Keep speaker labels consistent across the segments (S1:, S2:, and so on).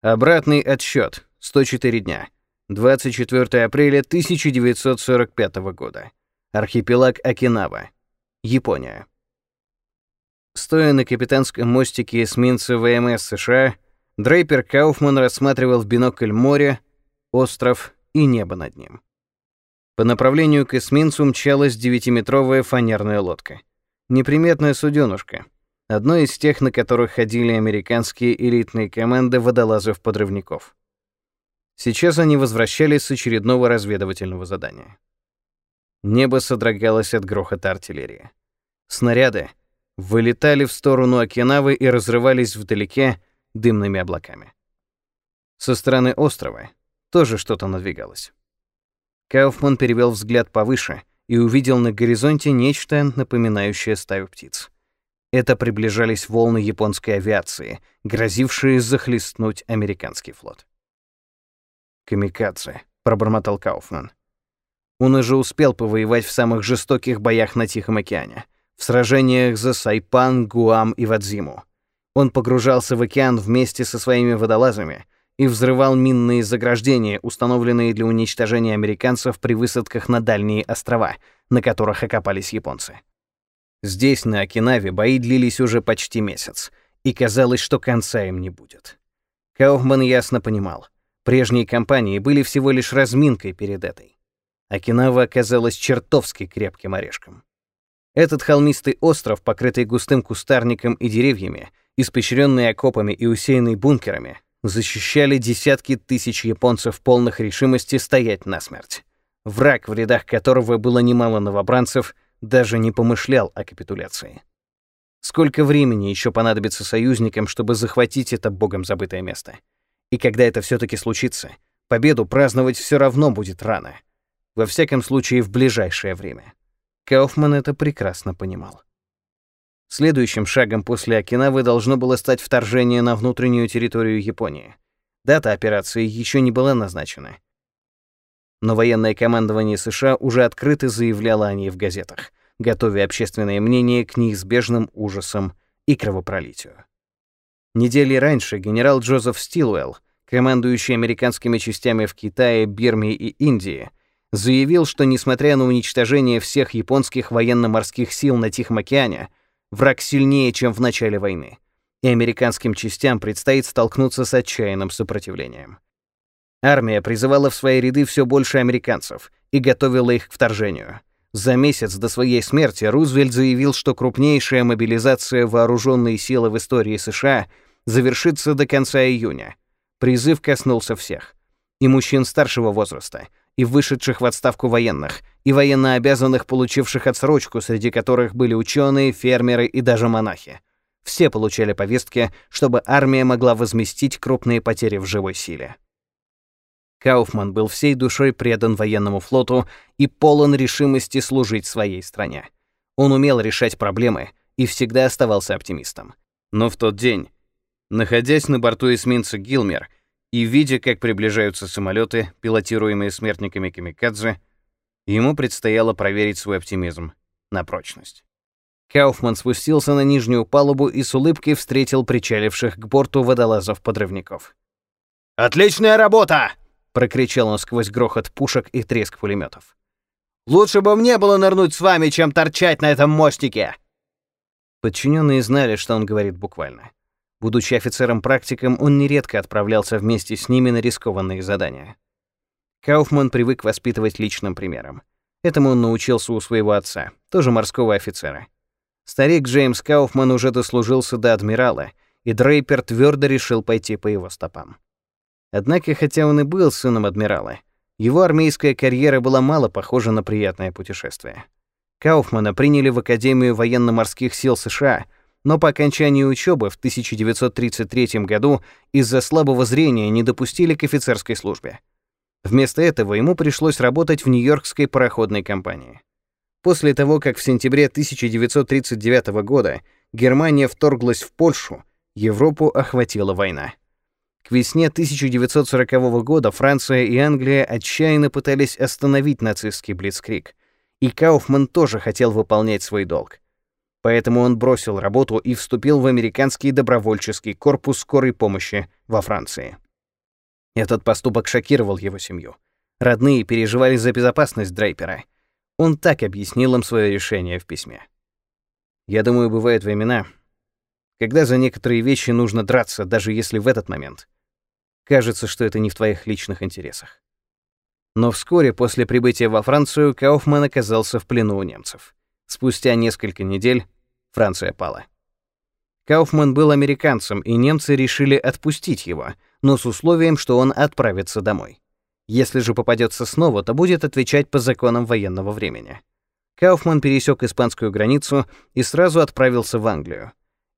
S1: Обратный отсчет. 104 дня. 24 апреля 1945 года. Архипелаг Окинава. Япония. Стоя на капитанском мостике эсминца ВМС США, Дрейпер Кауфман рассматривал в бинокль море, остров и небо над ним. По направлению к эсминцу мчалась девятиметровая фанерная лодка. Неприметная суденушка. Одно из тех, на которых ходили американские элитные команды водолазов-подрывников. Сейчас они возвращались с очередного разведывательного задания. Небо содрогалось от грохота артиллерии. Снаряды вылетали в сторону Окинавы и разрывались вдалеке дымными облаками. Со стороны острова тоже что-то надвигалось. Кауфман перевел взгляд повыше и увидел на горизонте нечто, напоминающее стаю птиц. Это приближались волны японской авиации, грозившие захлестнуть американский флот. «Камикадзе», — пробормотал Кауфман. Он уже успел повоевать в самых жестоких боях на Тихом океане, в сражениях за Сайпан, Гуам и Вадзиму. Он погружался в океан вместе со своими водолазами — и взрывал минные заграждения, установленные для уничтожения американцев при высадках на дальние острова, на которых окопались японцы. Здесь, на Окинаве, бои длились уже почти месяц, и казалось, что конца им не будет. Кауфман ясно понимал, прежние кампании были всего лишь разминкой перед этой. Окинава оказалась чертовски крепким орешком. Этот холмистый остров, покрытый густым кустарником и деревьями, испещренный окопами и усеянный бункерами, защищали десятки тысяч японцев полных решимости стоять насмерть. Враг, в рядах которого было немало новобранцев, даже не помышлял о капитуляции. Сколько времени еще понадобится союзникам, чтобы захватить это богом забытое место? И когда это все таки случится, победу праздновать все равно будет рано. Во всяком случае, в ближайшее время. Кауфман это прекрасно понимал. Следующим шагом после Окинавы должно было стать вторжение на внутреннюю территорию Японии. Дата операции еще не была назначена. Но военное командование США уже открыто заявляло о ней в газетах, готовя общественное мнение к неизбежным ужасам и кровопролитию. Недели раньше генерал Джозеф Стилуэлл, командующий американскими частями в Китае, Бирме и Индии, заявил, что несмотря на уничтожение всех японских военно-морских сил на Тихом океане, Враг сильнее, чем в начале войны, и американским частям предстоит столкнуться с отчаянным сопротивлением. Армия призывала в свои ряды все больше американцев и готовила их к вторжению. За месяц до своей смерти Рузвельт заявил, что крупнейшая мобилизация вооруженной силы в истории США завершится до конца июня. Призыв коснулся всех. И мужчин старшего возраста, и вышедших в отставку военных, и военнообязанных, получивших отсрочку, среди которых были ученые, фермеры и даже монахи. Все получали повестки, чтобы армия могла возместить крупные потери в живой силе. Кауфман был всей душой предан военному флоту и полон решимости служить своей стране. Он умел решать проблемы и всегда оставался оптимистом. Но в тот день, находясь на борту эсминца «Гилмер», и, видя, как приближаются самолеты, пилотируемые смертниками Камикадзе, ему предстояло проверить свой оптимизм на прочность. Кауфман спустился на нижнюю палубу и с улыбкой встретил причаливших к борту водолазов-подрывников.
S2: «Отличная работа!» — прокричал он сквозь грохот пушек и треск пулеметов. «Лучше бы мне было нырнуть с вами, чем торчать на этом мостике!»
S1: Подчиненные знали, что он говорит буквально. Будучи офицером-практиком, он нередко отправлялся вместе с ними на рискованные задания. Кауфман привык воспитывать личным примером. Этому он научился у своего отца, тоже морского офицера. Старик Джеймс Кауфман уже дослужился до адмирала, и Дрейпер твердо решил пойти по его стопам. Однако, хотя он и был сыном адмирала, его армейская карьера была мало похожа на приятное путешествие. Кауфмана приняли в Академию военно-морских сил США — но по окончании учебы в 1933 году из-за слабого зрения не допустили к офицерской службе. Вместо этого ему пришлось работать в Нью-Йоркской пароходной компании. После того, как в сентябре 1939 года Германия вторглась в Польшу, Европу охватила война. К весне 1940 года Франция и Англия отчаянно пытались остановить нацистский блицкриг, и Кауфман тоже хотел выполнять свой долг. Поэтому он бросил работу и вступил в американский добровольческий корпус скорой помощи во Франции. Этот поступок шокировал его семью. Родные переживали за безопасность Дрейпера. Он так объяснил им свое решение в письме. «Я думаю, бывают времена, когда за некоторые вещи нужно драться, даже если в этот момент кажется, что это не в твоих личных интересах». Но вскоре после прибытия во Францию Кауфман оказался в плену у немцев. Спустя несколько недель Франция пала. Кауфман был американцем, и немцы решили отпустить его, но с условием, что он отправится домой. Если же попадется снова, то будет отвечать по законам военного времени. Кауфман пересек испанскую границу и сразу отправился в Англию.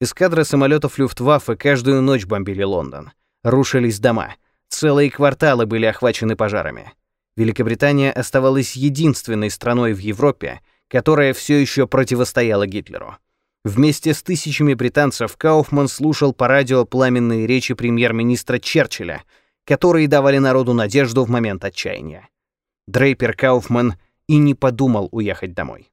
S1: Эскадра самолетов Люфтваффе каждую ночь бомбили Лондон. Рушились дома. Целые кварталы были охвачены пожарами. Великобритания оставалась единственной страной в Европе, которая все еще противостояла Гитлеру. Вместе с тысячами британцев Кауфман слушал по радио пламенные речи премьер-министра Черчилля, которые давали народу надежду в момент отчаяния. Дрейпер Кауфман и не подумал уехать домой.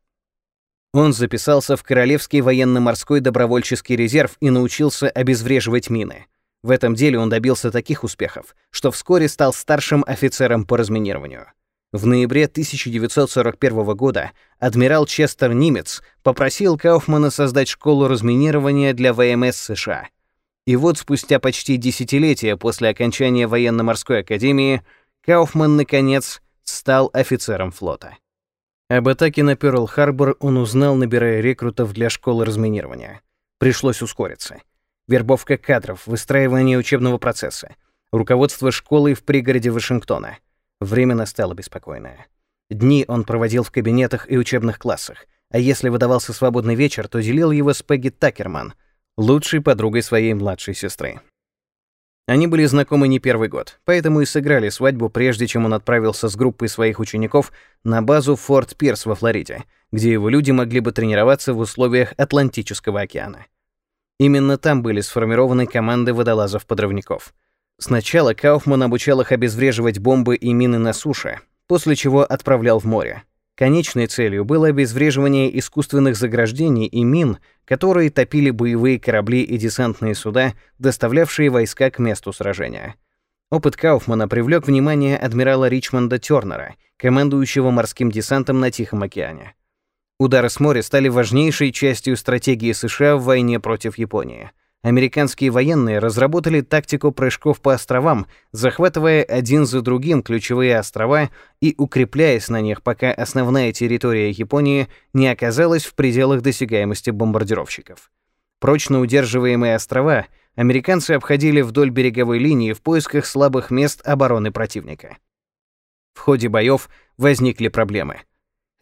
S1: Он записался в Королевский военно-морской добровольческий резерв и научился обезвреживать мины. В этом деле он добился таких успехов, что вскоре стал старшим офицером по разминированию. В ноябре 1941 года адмирал Честер Нимец попросил Кауфмана создать школу разминирования для ВМС США. И вот спустя почти десятилетия после окончания военно-морской академии Кауфман, наконец, стал офицером флота. Об атаке на Пёрл-Харбор он узнал, набирая рекрутов для школы разминирования. Пришлось ускориться вербовка кадров, выстраивание учебного процесса, руководство школой в пригороде Вашингтона. Время настало беспокойное. Дни он проводил в кабинетах и учебных классах, а если выдавался свободный вечер, то делил его с Пегги Такерман, лучшей подругой своей младшей сестры. Они были знакомы не первый год, поэтому и сыграли свадьбу, прежде чем он отправился с группой своих учеников на базу Форт Пирс во Флориде, где его люди могли бы тренироваться в условиях Атлантического океана. Именно там были сформированы команды водолазов-подрывников. Сначала Кауфман обучал их обезвреживать бомбы и мины на суше, после чего отправлял в море. Конечной целью было обезвреживание искусственных заграждений и мин, которые топили боевые корабли и десантные суда, доставлявшие войска к месту сражения. Опыт Кауфмана привлек внимание адмирала Ричмонда Тёрнера, командующего морским десантом на Тихом океане. Удары с моря стали важнейшей частью стратегии США в войне против Японии. Американские военные разработали тактику прыжков по островам, захватывая один за другим ключевые острова и укрепляясь на них, пока основная территория Японии не оказалась в пределах досягаемости бомбардировщиков. Прочно удерживаемые острова американцы обходили вдоль береговой линии в поисках слабых мест обороны противника. В ходе боев возникли проблемы —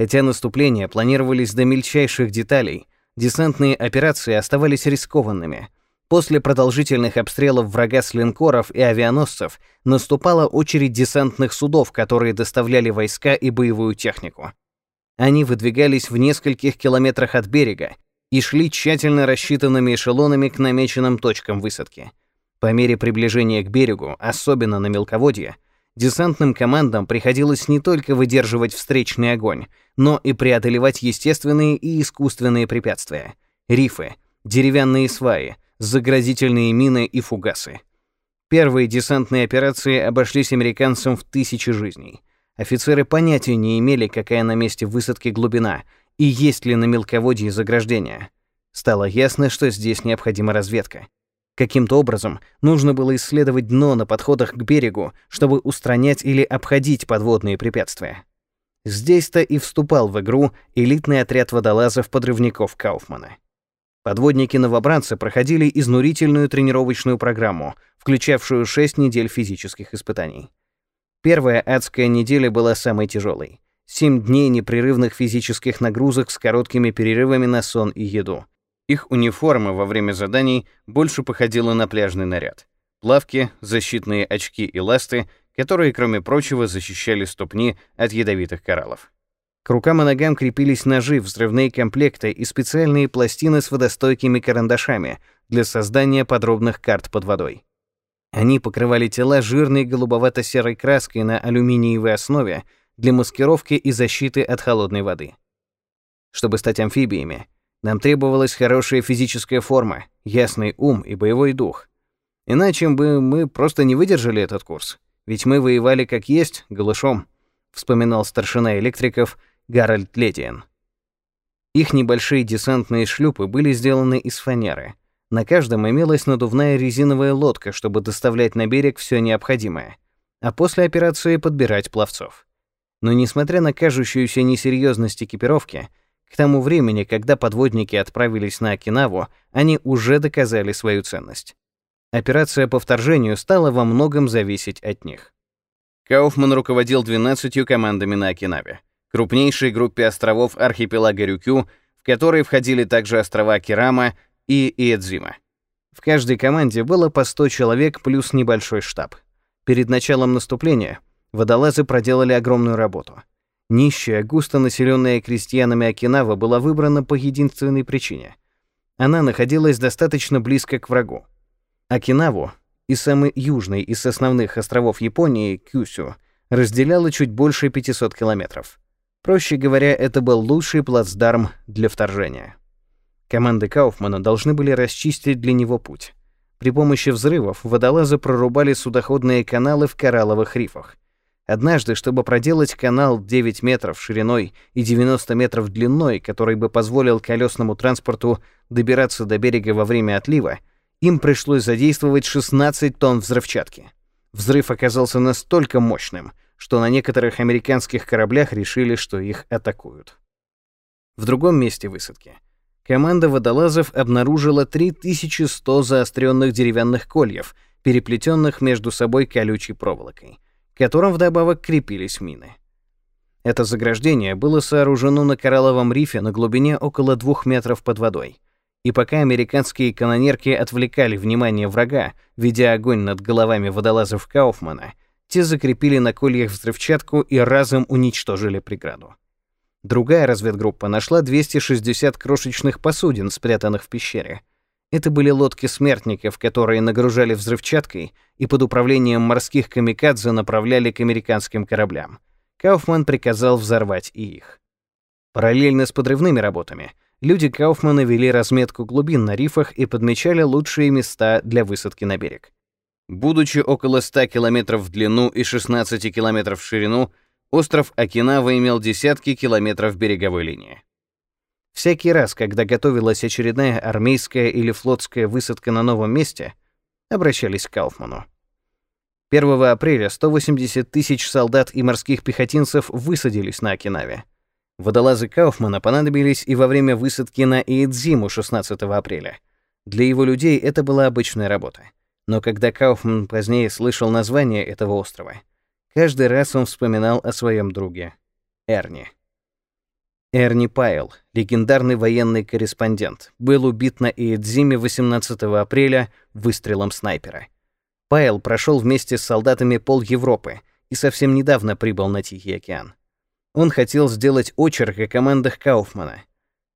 S1: Хотя наступления планировались до мельчайших деталей, десантные операции оставались рискованными. После продолжительных обстрелов врага с линкоров и авианосцев наступала очередь десантных судов, которые доставляли войска и боевую технику. Они выдвигались в нескольких километрах от берега и шли тщательно рассчитанными эшелонами к намеченным точкам высадки. По мере приближения к берегу, особенно на мелководье, Десантным командам приходилось не только выдерживать встречный огонь, но и преодолевать естественные и искусственные препятствия. Рифы, деревянные сваи, заградительные мины и фугасы. Первые десантные операции обошлись американцам в тысячи жизней. Офицеры понятия не имели, какая на месте высадки глубина и есть ли на мелководье заграждения. Стало ясно, что здесь необходима разведка. Каким-то образом нужно было исследовать дно на подходах к берегу, чтобы устранять или обходить подводные препятствия. Здесь-то и вступал в игру элитный отряд водолазов-подрывников Кауфмана. Подводники-новобранцы проходили изнурительную тренировочную программу, включавшую 6 недель физических испытаний. Первая адская неделя была самой тяжелой. Семь дней непрерывных физических нагрузок с короткими перерывами на сон и еду. Их униформа во время заданий больше походила на пляжный наряд. Плавки, защитные очки и ласты, которые, кроме прочего, защищали ступни от ядовитых кораллов. К рукам и ногам крепились ножи, взрывные комплекты и специальные пластины с водостойкими карандашами для создания подробных карт под водой. Они покрывали тела жирной голубовато-серой краской на алюминиевой основе для маскировки и защиты от холодной воды. Чтобы стать амфибиями, нам требовалась хорошая физическая форма, ясный ум и боевой дух. Иначе бы мы просто не выдержали этот курс. Ведь мы воевали как есть, голышом, вспоминал старшина электриков Гарольд Ледиен. Их небольшие десантные шлюпы были сделаны из фанеры. На каждом имелась надувная резиновая лодка, чтобы доставлять на берег все необходимое, а после операции подбирать пловцов. Но несмотря на кажущуюся несерьезность экипировки, к тому времени, когда подводники отправились на Окинаву, они уже доказали свою ценность. Операция по вторжению стала во многом зависеть от них. Кауфман руководил 12 командами на Окинаве, крупнейшей группе островов архипелага Рюкю, в которой входили также острова Кирама и Иэдзима. В каждой команде было по 100 человек плюс небольшой штаб. Перед началом наступления водолазы проделали огромную работу. Нищая, густонаселенная крестьянами Окинава была выбрана по единственной причине. Она находилась достаточно близко к врагу. Окинаву и самый южный из основных островов Японии, Кюсю, разделяло чуть больше 500 километров. Проще говоря, это был лучший плацдарм для вторжения. Команды Кауфмана должны были расчистить для него путь. При помощи взрывов водолазы прорубали судоходные каналы в коралловых рифах. Однажды, чтобы проделать канал 9 метров шириной и 90 метров длиной, который бы позволил колесному транспорту добираться до берега во время отлива, им пришлось задействовать 16 тонн взрывчатки. Взрыв оказался настолько мощным, что на некоторых американских кораблях решили, что их атакуют. В другом месте высадки команда водолазов обнаружила 3100 заостренных деревянных кольев, переплетенных между собой колючей проволокой, к которым вдобавок крепились мины. Это заграждение было сооружено на коралловом рифе на глубине около двух метров под водой — и пока американские канонерки отвлекали внимание врага, ведя огонь над головами водолазов Кауфмана, те закрепили на кольях взрывчатку и разом уничтожили преграду. Другая разведгруппа нашла 260 крошечных посудин, спрятанных в пещере. Это были лодки смертников, которые нагружали взрывчаткой и под управлением морских камикадзе направляли к американским кораблям. Кауфман приказал взорвать и их. Параллельно с подрывными работами люди Кауфмана вели разметку глубин на рифах и подмечали лучшие места для высадки на берег. Будучи около 100 километров в длину и 16 километров в ширину, остров Окинава имел десятки километров береговой линии. Всякий раз, когда готовилась очередная армейская или флотская высадка на новом месте, обращались к Кауфману. 1 апреля 180 тысяч солдат и морских пехотинцев высадились на Окинаве. Водолазы Кауфмана понадобились и во время высадки на Иэдзиму 16 апреля. Для его людей это была обычная работа. Но когда Кауфман позднее слышал название этого острова, каждый раз он вспоминал о своем друге — Эрни. Эрни Пайл, легендарный военный корреспондент, был убит на Иэдзиме 18 апреля выстрелом снайпера. Пайл прошел вместе с солдатами пол Европы и совсем недавно прибыл на Тихий океан. Он хотел сделать очерк о командах Кауфмана.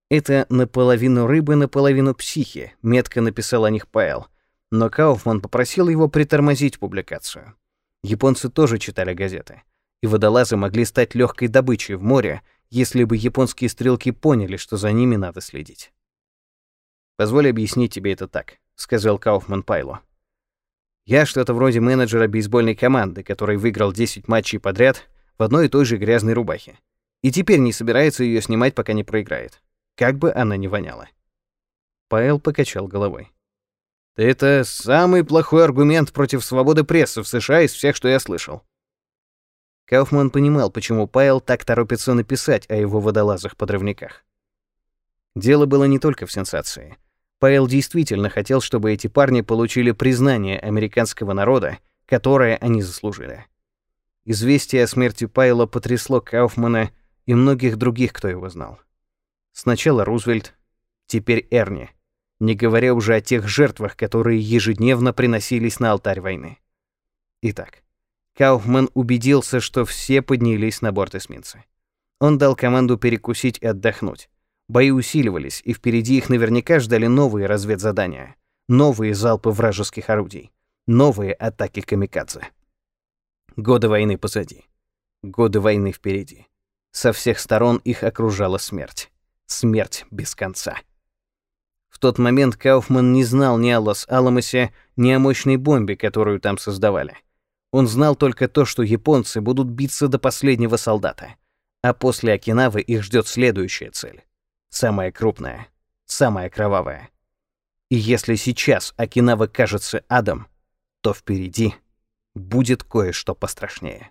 S1: Это наполовину рыбы, наполовину психи, метко написал о них Пайл. Но Кауфман попросил его притормозить публикацию. Японцы тоже читали газеты, и водолазы могли стать легкой добычей в море, если бы японские стрелки поняли, что за ними надо следить. «Позволь объяснить тебе это так», — сказал Кауфман Пайлу. «Я что-то вроде менеджера бейсбольной команды, который выиграл 10 матчей подряд в одной и той же грязной рубахе. И теперь не собирается ее снимать, пока не проиграет. Как бы она ни воняла. Паэл покачал головой. Это самый плохой аргумент против свободы прессы в США из всех, что я слышал. Кауфман понимал, почему Пайл так торопится написать о его водолазах-подрывниках. Дело было не только в сенсации. Пайл действительно хотел, чтобы эти парни получили признание американского народа, которое они заслужили. Известие о смерти Пайла потрясло Кауфмана и многих других, кто его знал. Сначала Рузвельт, теперь Эрни, не говоря уже о тех жертвах, которые ежедневно приносились на алтарь войны. Итак, Кауфман убедился, что все поднялись на борт эсминца. Он дал команду перекусить и отдохнуть. Бои усиливались, и впереди их наверняка ждали новые разведзадания, новые залпы вражеских орудий, новые атаки камикадзе. Годы войны позади. Годы войны впереди. Со всех сторон их окружала смерть. Смерть без конца. В тот момент Кауфман не знал ни о Лос-Аламосе, ни о мощной бомбе, которую там создавали. Он знал только то, что японцы будут биться до последнего солдата, а после Окинавы их ждет следующая цель. Самая крупная, самая кровавая. И если сейчас Окинава кажется адом, то впереди будет кое-что пострашнее.